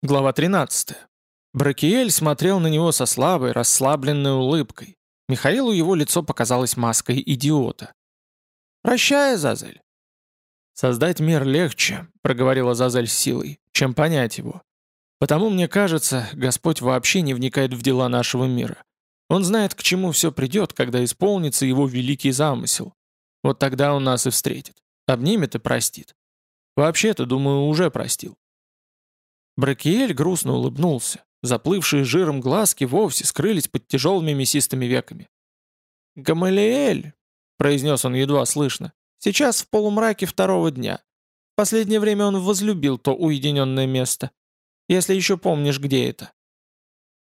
Глава 13. Бракиэль смотрел на него со слабой, расслабленной улыбкой. Михаилу его лицо показалось маской идиота. «Прощай, Азазель». «Создать мир легче», — проговорила Азазель с силой, — «чем понять его. Потому, мне кажется, Господь вообще не вникает в дела нашего мира. Он знает, к чему все придет, когда исполнится его великий замысел. Вот тогда он нас и встретит. Обнимет и простит. Вообще-то, думаю, уже простил. Бракиэль грустно улыбнулся. Заплывшие жиром глазки вовсе скрылись под тяжелыми мясистыми веками. «Гамалиэль!» — произнес он едва слышно. «Сейчас в полумраке второго дня. Последнее время он возлюбил то уединенное место. Если еще помнишь, где это».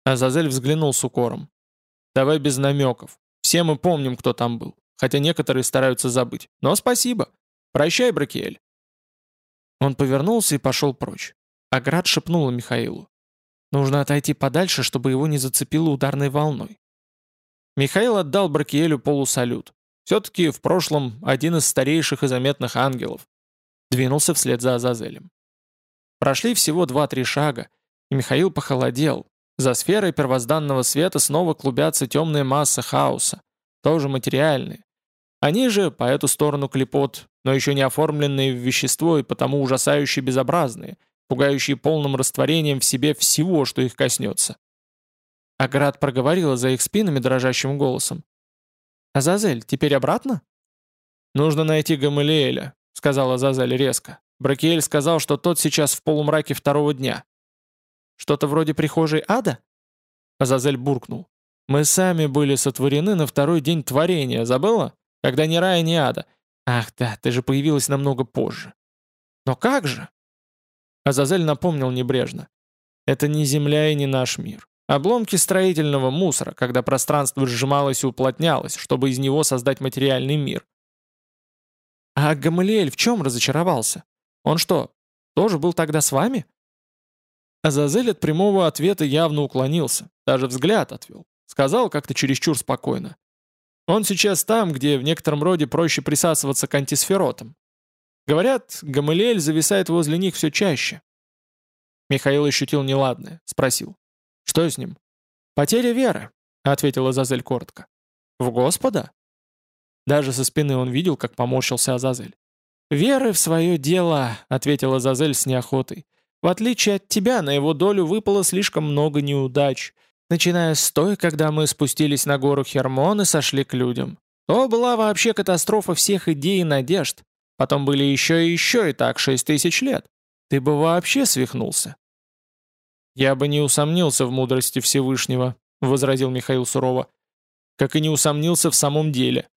Азазель взглянул с укором. «Давай без намеков. Все мы помним, кто там был. Хотя некоторые стараются забыть. Но спасибо. Прощай, Бракиэль». Он повернулся и пошел прочь. Аград шепнула Михаилу. «Нужно отойти подальше, чтобы его не зацепило ударной волной». Михаил отдал Бракиэлю полусалют. Все-таки в прошлом один из старейших и заметных ангелов. Двинулся вслед за Азазелем. Прошли всего два-три шага, и Михаил похолодел. За сферой первозданного света снова клубятся темные массы хаоса, тоже материальные. Они же, по эту сторону клепот, но еще не оформленные в вещество и потому ужасающе безобразные – пугающие полным растворением в себе всего, что их коснется. Аград проговорила за их спинами дрожащим голосом. «Азазель, теперь обратно?» «Нужно найти Гамалиэля», — сказала Азазель резко. Бракиэль сказал, что тот сейчас в полумраке второго дня. «Что-то вроде прихожей ада?» Азазель буркнул. «Мы сами были сотворены на второй день творения, забыла? Когда ни рая, ни ада. Ах да, ты же появилась намного позже». «Но как же?» Азазель напомнил небрежно. «Это не Земля и не наш мир. Обломки строительного мусора, когда пространство сжималось и уплотнялось, чтобы из него создать материальный мир. А Гамалиэль в чем разочаровался? Он что, тоже был тогда с вами? Азазель от прямого ответа явно уклонился, даже взгляд отвел. Сказал как-то чересчур спокойно. Он сейчас там, где в некотором роде проще присасываться к антисферотам. Говорят, Гамалиэль зависает возле них все чаще. Михаил ощутил неладное, спросил. Что с ним? Потеря веры, ответила Азазель коротко. В Господа? Даже со спины он видел, как поморщился Азазель. «Веры в свое дело», — ответила Азазель с неохотой. «В отличие от тебя, на его долю выпало слишком много неудач, начиная с той, когда мы спустились на гору Хермон и сошли к людям. То была вообще катастрофа всех идей и надежд. Потом были еще и еще, и так шесть тысяч лет. Ты бы вообще свихнулся». «Я бы не усомнился в мудрости Всевышнего», — возразил Михаил сурово, «как и не усомнился в самом деле».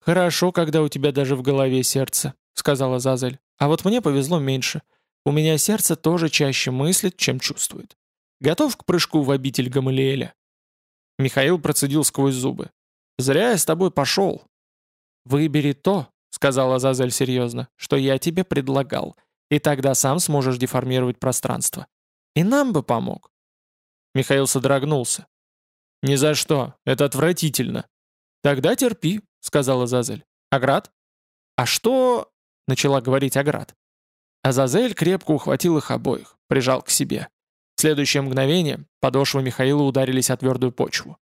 «Хорошо, когда у тебя даже в голове сердце», — сказала Зазель. «А вот мне повезло меньше. У меня сердце тоже чаще мыслит, чем чувствует. Готов к прыжку в обитель Гамалиэля?» Михаил процедил сквозь зубы. «Зря я с тобой пошел». «Выбери то, — сказала Зазель серьезно, — что я тебе предлагал, и тогда сам сможешь деформировать пространство. И нам бы помог». Михаил содрогнулся. «Ни за что, это отвратительно». «Тогда терпи», — сказала Зазель. «Аград?» «А что...» — начала говорить Аград. Азазель крепко ухватил их обоих, прижал к себе. В следующее мгновение подошвы Михаила ударились о твердую почву.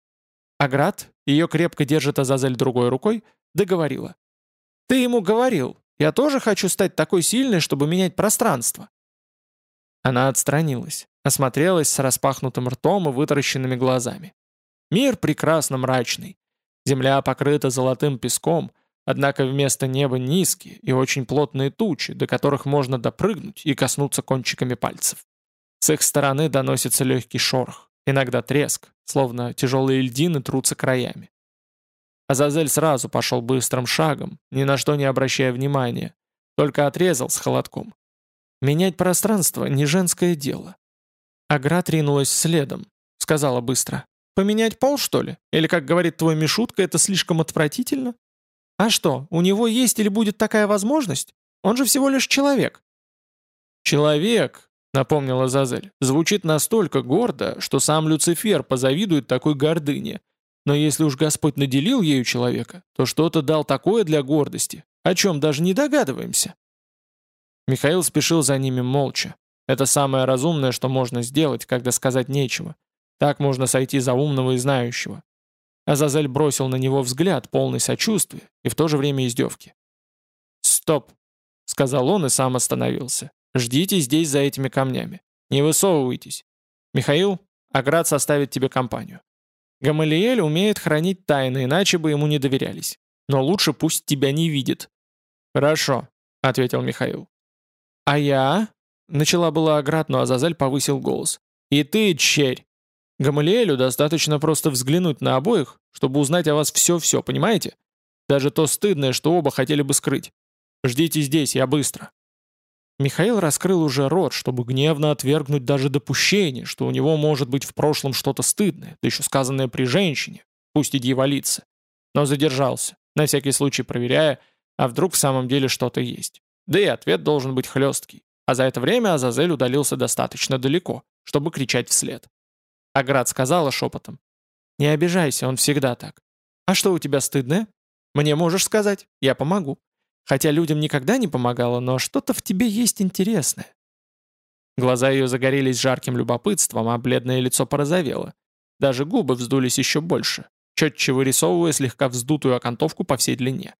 Аград, ее крепко держит Азазель другой рукой, договорила. Ты ему говорил, я тоже хочу стать такой сильной, чтобы менять пространство». Она отстранилась, осмотрелась с распахнутым ртом и вытаращенными глазами. Мир прекрасно мрачный. Земля покрыта золотым песком, однако вместо неба низкие и очень плотные тучи, до которых можно допрыгнуть и коснуться кончиками пальцев. С их стороны доносится легкий шорох, иногда треск, словно тяжелые льдины трутся краями. Азазель сразу пошел быстрым шагом, ни на что не обращая внимания, только отрезал с холодком. Менять пространство — не женское дело. Агра ринулась следом, сказала быстро. «Поменять пол, что ли? Или, как говорит твой Мишутка, это слишком отвратительно? А что, у него есть или будет такая возможность? Он же всего лишь человек». «Человек», — напомнила Зазель, — звучит настолько гордо, что сам Люцифер позавидует такой гордыне. Но если уж Господь наделил ею человека, то что-то дал такое для гордости, о чем даже не догадываемся. Михаил спешил за ними молча. Это самое разумное, что можно сделать, когда сказать нечего. Так можно сойти за умного и знающего. Азазель бросил на него взгляд, полный сочувствия и в то же время издевки. «Стоп!» — сказал он и сам остановился. «Ждите здесь за этими камнями. Не высовывайтесь. Михаил, Аград составит тебе компанию. Гамалиэль умеет хранить тайны, иначе бы ему не доверялись. Но лучше пусть тебя не видит». «Хорошо», — ответил Михаил. «А я?» — начала была Аград, но Азазель повысил голос. «И ты, черь! Гамалиэлю достаточно просто взглянуть на обоих, чтобы узнать о вас все-все, понимаете? Даже то стыдное, что оба хотели бы скрыть. Ждите здесь, я быстро». Михаил раскрыл уже рот, чтобы гневно отвергнуть даже допущение, что у него может быть в прошлом что-то стыдное, да еще сказанное при женщине, пусть и дьяволице. Но задержался, на всякий случай проверяя, а вдруг в самом деле что-то есть. Да и ответ должен быть хлесткий. А за это время Азазель удалился достаточно далеко, чтобы кричать вслед. Аград сказала шепотом. «Не обижайся, он всегда так. А что у тебя стыдное? Мне можешь сказать, я помогу. Хотя людям никогда не помогала, но что-то в тебе есть интересное». Глаза ее загорелись жарким любопытством, а бледное лицо порозовело. Даже губы вздулись еще больше, четче вырисовывая слегка вздутую окантовку по всей длине.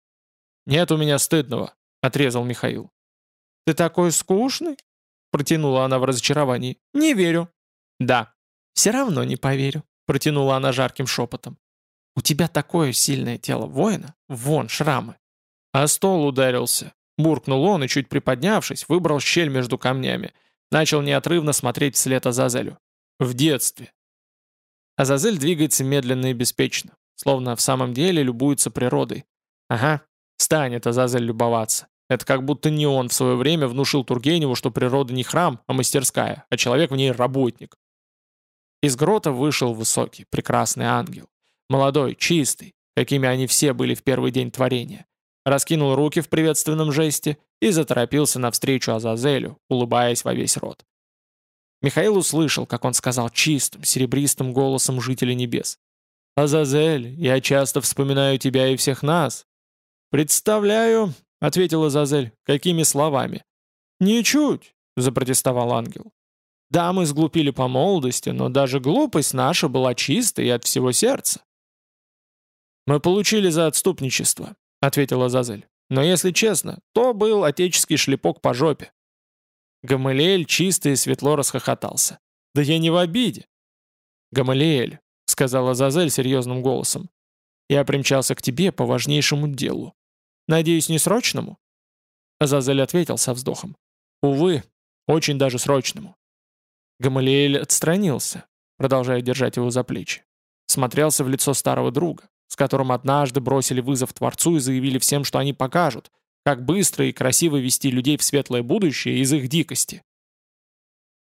«Нет у меня стыдного», — отрезал Михаил. «Ты такой скучный?» — протянула она в разочаровании. «Не верю». «Да». «Все равно не поверю», — протянула она жарким шепотом. «У тебя такое сильное тело воина? Вон, шрамы». А стол ударился. Буркнул он и, чуть приподнявшись, выбрал щель между камнями. Начал неотрывно смотреть вслед Азазелю. В детстве. Азазель двигается медленно и беспечно, словно в самом деле любуется природой. Ага, станет Азазель любоваться. Это как будто не он в свое время внушил Тургеневу, что природа не храм, а мастерская, а человек в ней работник. Из грота вышел высокий, прекрасный ангел. Молодой, чистый, какими они все были в первый день творения. Раскинул руки в приветственном жесте и заторопился навстречу Азазелю, улыбаясь во весь рот. Михаил услышал, как он сказал чистым, серебристым голосом жителя небес. «Азазель, я часто вспоминаю тебя и всех нас». «Представляю», — ответил Азазель, — «какими словами?» «Ничуть», — запротестовал ангел. «Да, мы сглупили по молодости, но даже глупость наша была чистой и от всего сердца». «Мы получили за отступничество», — ответил Азазель. «Но если честно, то был отеческий шлепок по жопе». Гамалиэль чисто и светло расхохотался. «Да я не в обиде». «Гамалиэль», — сказал Азазель серьезным голосом, — «я примчался к тебе по важнейшему делу. Надеюсь, не срочному?» Азазель ответил со вздохом. «Увы, очень даже срочному». Гамалиэль отстранился, продолжая держать его за плечи. Смотрелся в лицо старого друга, с которым однажды бросили вызов Творцу и заявили всем, что они покажут, как быстро и красиво вести людей в светлое будущее из их дикости.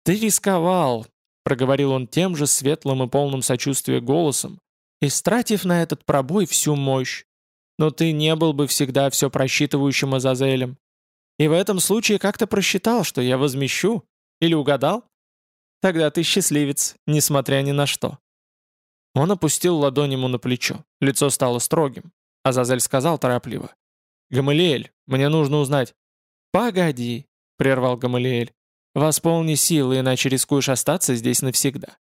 «Ты рисковал», — проговорил он тем же светлым и полным сочувствия голосом, истратив на этот пробой всю мощь. «Но ты не был бы всегда все просчитывающим Азазелем. И в этом случае как-то просчитал, что я возмещу. Или угадал? Тогда ты счастливец, несмотря ни на что». Он опустил ладонь ему на плечо. Лицо стало строгим. Азазель сказал торопливо. «Гамалиэль, мне нужно узнать». «Погоди», — прервал Гамалиэль. «Восполни силы, иначе рискуешь остаться здесь навсегда».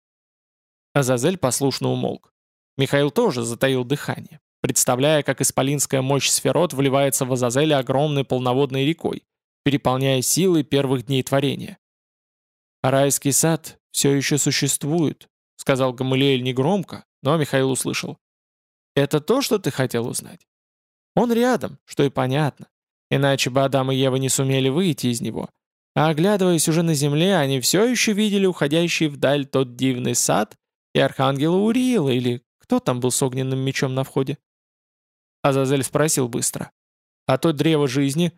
Азазель послушно умолк. Михаил тоже затаил дыхание, представляя, как исполинская мощь сферот вливается в Азазеля огромной полноводной рекой, переполняя силы первых дней творения. «Райский сад все еще существует», — сказал Гамалиэль негромко, но Михаил услышал. «Это то, что ты хотел узнать?» Он рядом, что и понятно. Иначе бы Адам и Ева не сумели выйти из него. А оглядываясь уже на земле, они все еще видели уходящий вдаль тот дивный сад и архангела Уриила, или кто там был с огненным мечом на входе? Азазель спросил быстро. «А то древо жизни?»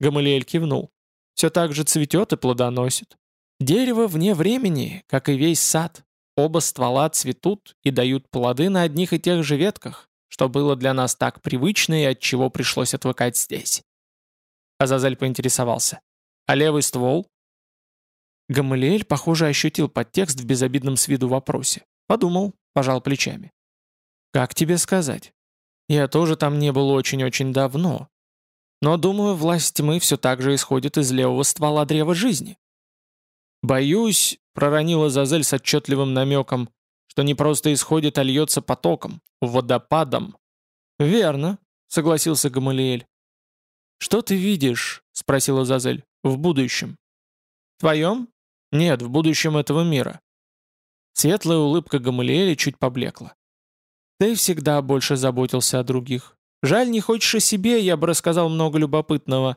Гамалиэль кивнул. «Все так же цветет и плодоносит. Дерево вне времени, как и весь сад. Оба ствола цветут и дают плоды на одних и тех же ветках что было для нас так привычно и от чего пришлось отвыкать здесь. Азазель поинтересовался. «А левый ствол?» Гамалиэль, похоже, ощутил подтекст в безобидном с виду вопросе. Подумал, пожал плечами. «Как тебе сказать? Я тоже там не был очень-очень давно. Но, думаю, власть тьмы все так же исходит из левого ствола древа жизни. «Боюсь», — проронила Зазель с отчетливым намеком, что не просто исходит, а льется потоком, водопадом. «Верно», — согласился Гамалиэль. «Что ты видишь?» — спросила Зазель. «В будущем». «В твоем?» «Нет, в будущем этого мира». Светлая улыбка Гамалиэля чуть поблекла. «Ты всегда больше заботился о других. Жаль, не хочешь о себе, я бы рассказал много любопытного.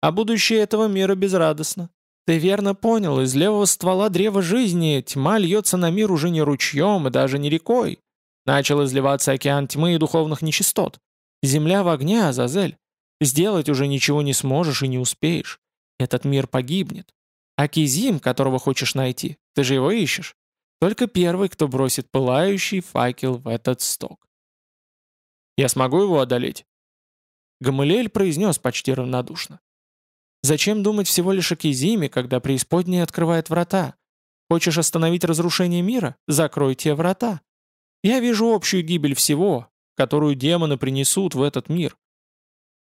А будущее этого мира безрадостно. Ты верно понял, из левого ствола древа жизни тьма льется на мир уже не ручьем и даже не рекой. Начал изливаться океан тьмы и духовных нечистот. Земля в огне, Азазель. Сделать уже ничего не сможешь и не успеешь. Этот мир погибнет. А Кизим, которого хочешь найти, ты же его ищешь. Только первый, кто бросит пылающий факел в этот сток. Я смогу его одолеть?» Гамалиэль произнес почти равнодушно. «Зачем думать всего лишь о Кизиме, когда преисподняя открывает врата? Хочешь остановить разрушение мира? Закрой те врата. Я вижу общую гибель всего, которую демоны принесут в этот мир.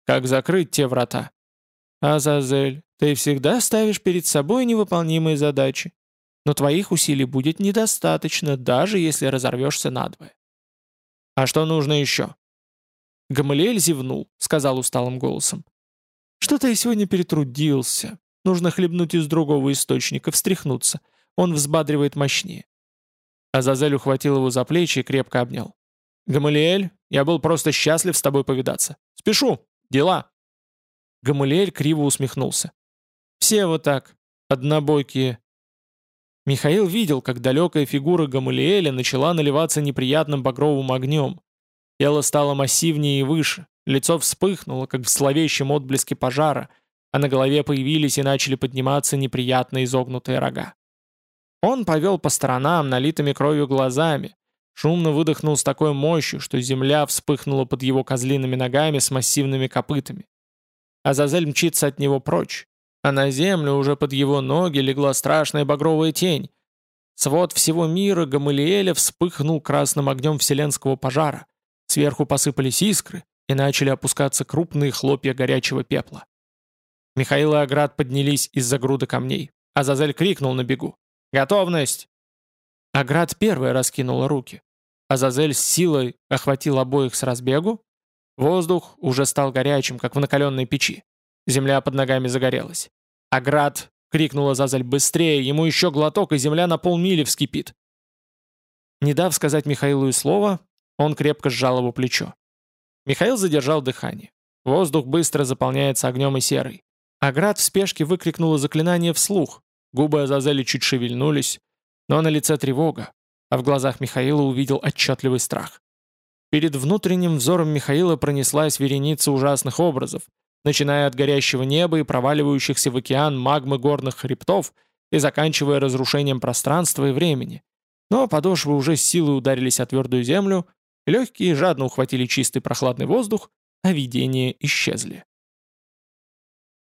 Как закрыть те врата? Азазель, ты всегда ставишь перед собой невыполнимые задачи, но твоих усилий будет недостаточно, даже если разорвешься надвое. А что нужно еще? Гамалиэль зевнул, сказал усталым голосом. «Что-то я сегодня перетрудился. Нужно хлебнуть из другого источника, встряхнуться. Он взбадривает мощнее». Азазель ухватил его за плечи и крепко обнял. «Гамалиэль, я был просто счастлив с тобой повидаться. Спешу! Дела!» Гамалиэль криво усмехнулся. «Все вот так, однобойкие». Михаил видел, как далекая фигура Гамалиэля начала наливаться неприятным багровым огнем, Тело стало массивнее и выше, лицо вспыхнуло, как в зловещем отблеске пожара, а на голове появились и начали подниматься неприятно изогнутые рога. Он повел по сторонам, налитыми кровью глазами, шумно выдохнул с такой мощью, что земля вспыхнула под его козлиными ногами с массивными копытами. Азазель мчится от него прочь, а на землю уже под его ноги легла страшная багровая тень. Свод всего мира Гамалиэля вспыхнул красным огнем вселенского пожара. Сверху посыпались искры, и начали опускаться крупные хлопья горячего пепла. Михаил и Аград поднялись из-за груды камней. Азазель крикнул на бегу. «Готовность!» Аград первая раскинула руки. Азазель с силой охватил обоих с разбегу. Воздух уже стал горячим, как в накаленной печи. Земля под ногами загорелась. «Аград!» — крикнула Азазель «быстрее! Ему еще глоток, и земля на полмили вскипит!» Не дав сказать Михаилу и слова, он крепко сжал его плечо. Михаил задержал дыхание. Воздух быстро заполняется огнем и серой. Аград в спешке выкрикнула заклинание вслух. Губы Азазели чуть шевельнулись, но на лице тревога, а в глазах Михаила увидел отчетливый страх. Перед внутренним взором Михаила пронеслась вереница ужасных образов, начиная от горящего неба и проваливающихся в океан магмы горных хребтов и заканчивая разрушением пространства и времени. Но подошвы уже с силой ударились о твердую землю, Легкие жадно ухватили чистый прохладный воздух, а видения исчезли.